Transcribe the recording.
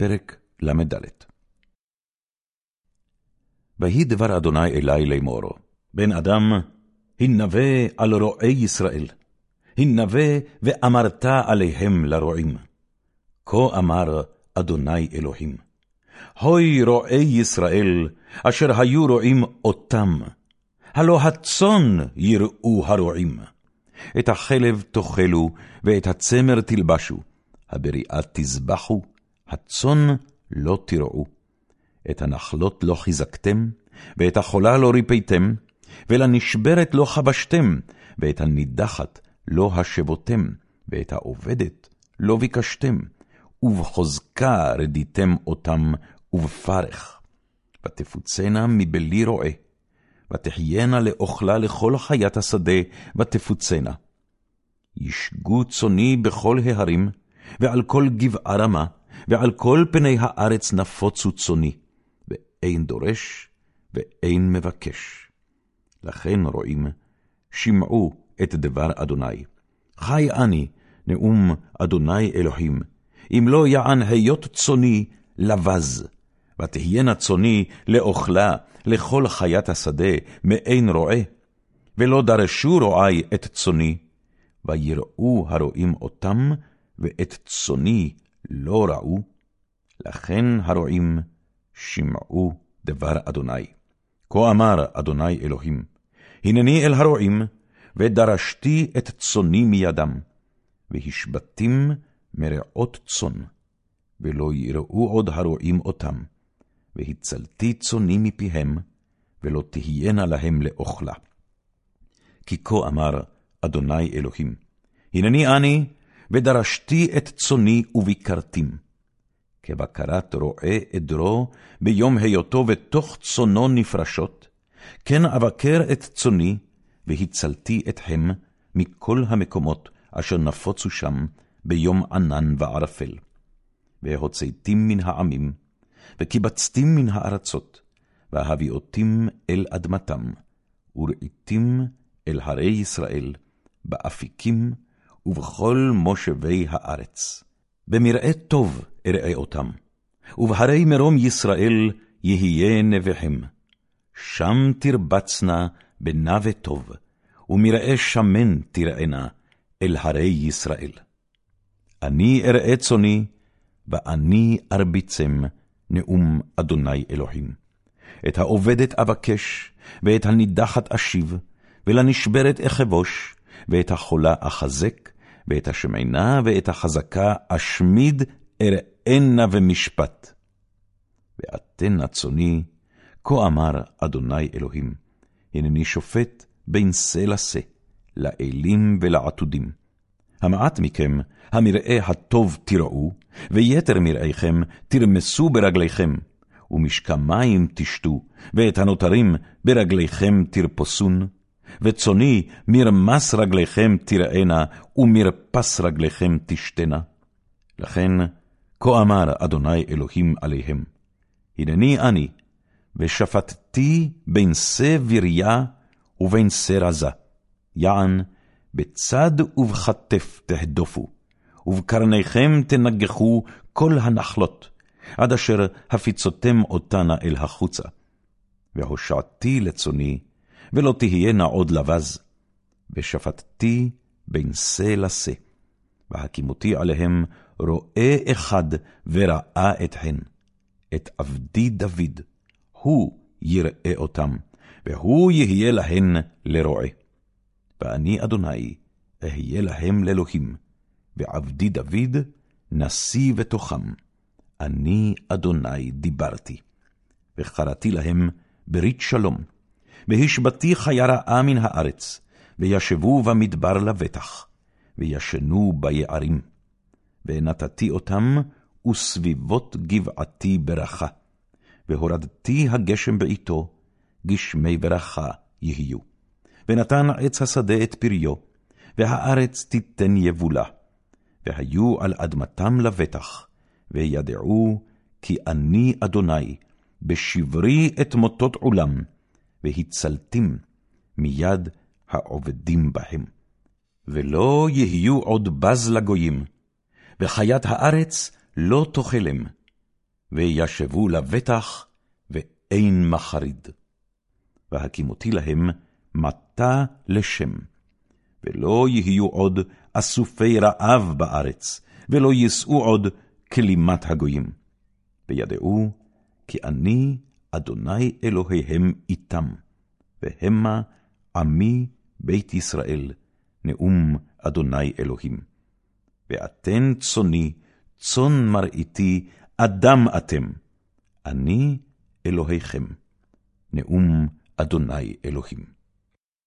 פרק ל"ד ויהי דבר אדוני אלי לאמור, בן אדם, הנבא על רועי ישראל, הנבא ואמרת עליהם לרועים. כה אמר אדוני אלוהים, הוי רועי ישראל, אשר היו רועים אותם, הלא הצאן יראו הרועים. את החלב תאכלו, ואת הצמר תלבשו, הבריאה תזבחו, הצאן לא תראו. את הנחלות לא חיזקתם, ואת החולה לא ריפאתם, ולנשברת לא חבשתם, ואת הנידחת לא השבותם, ואת העובדת לא ביקשתם, ובחוזקה רדיתם אותם, ובפרך. ותפוצנה מבלי רועה, ותחיינה לאוכלה לכל חיית השדה, ותפוצנה. ישגו צוני בכל ההרים, ועל כל גבעה רמה, ועל כל פני הארץ נפוצו צוני, ואין דורש, ואין מבקש. לכן רואים, שמעו את דבר אדוני. חי אני, נאום אדוני אלוהים, אם לא יען היות צוני לבז, ותהיינה צוני לאוכלה לכל חיית השדה מאין רועה, ולא דרשו רועי את צוני, ויראו הרועים אותם, ואת צוני לא ראו, לכן הרועים שמעו דבר אדוני. כה אמר אדוני אלוהים, הנני אל הרועים, ודרשתי את צוני מידם, והשבתים מרעות צאן, ולא יראו עוד הרועים אותם, והצלתי צוני מפיהם, ולא תהיינה להם לאוכלה. כי כה אמר אדוני אלוהים, הנני אני, ודרשתי את צוני וביקרתים. כבקרת רועה עדרו ביום היותו ותוך צונו נפרשות, כן אבקר את צוני, והצלתי אתכם מכל המקומות אשר נפוצו שם ביום ענן וערפל. והוצאתים מן העמים, וקיבצתים מן הארצות, והביאותים אל אדמתם, וראיתים אל הרי ישראל, באפיקים ובכל מושבי הארץ. במראה טוב אראה אותם, ובהרי מרום ישראל יהיה נביכם. שם תרבצנה בנווה טוב, ומראה שמן תראנה אל הרי ישראל. אני אראה צוני, ואני ארביצם, נאום אדוני אלוהים. את העובדת אבקש, ואת הנידחת אשיב, ולנשברת אחבוש, ואת החולה אחזק, ואת השמנה ואת החזקה אשמיד אראנה ומשפט. ואתנה צוני, כה אמר אדוני אלוהים, הנני שופט בין שא לשא, לאלים ולעתודים. המעט מכם, המראה הטוב תראו, ויתר מראיכם תרמסו ברגליכם, ומשקע מים תשתו, ואת הנותרים ברגליכם תרפסון, וצוני מרמס רגליכם תראנה, ומרפס רגליכם תשתנה. לכן, כה אמר אדוני אלוהים עליהם, הנני אני, ושפטתי בין שא בריה ובין שא רזה, יען בצד ובכתף תהדופו, ובקרניכם תנגחו כל הנחלות, עד אשר הפיצותם אותנה אל החוצה. והושעתי לצוני, ולא תהיינה עוד לבז, ושפטתי בין שא לשא, והקימותי עליהם רואה אחד וראה אתכן, את עבדי דוד, הוא יראה אותם, והוא יהיה להן לרועה. ואני, אדוני, אהיה להם לאלוהים, ועבדי דוד, נשיא בתוכם. אני, אדוני, דיברתי. וחרתי להם ברית שלום, והשבתי חיה מן הארץ, וישבו במדבר לבטח, וישנו ביערים. ונתתי אותם, וסביבות גבעתי ברכה. והורדתי הגשם בעתו, גשמי ברכה יהיו. ונתן עץ השדה את פריו, והארץ תיתן יבולה. והיו על אדמתם לבטח, וידעו כי אני אדוני, בשברי את מוטות עולם, והצלתים מיד העובדים בהם. ולא יהיו עוד בז לגויים, וחיית הארץ לא תאכלם, וישבו לבטח, ואין מחריד. והקימותי להם מטה לשם, ולא יהיו עוד אסופי רעב בארץ, ולא יישאו עוד כלימת הגויים. וידעו כי אני אדוני אלוהיהם איתם, והמה עמי בית ישראל, נאום אדוני אלוהים. ואתן צוני, צאן מרעיתי, אדם אתם, אני אלוהיכם, נאום אדוני אלוהים.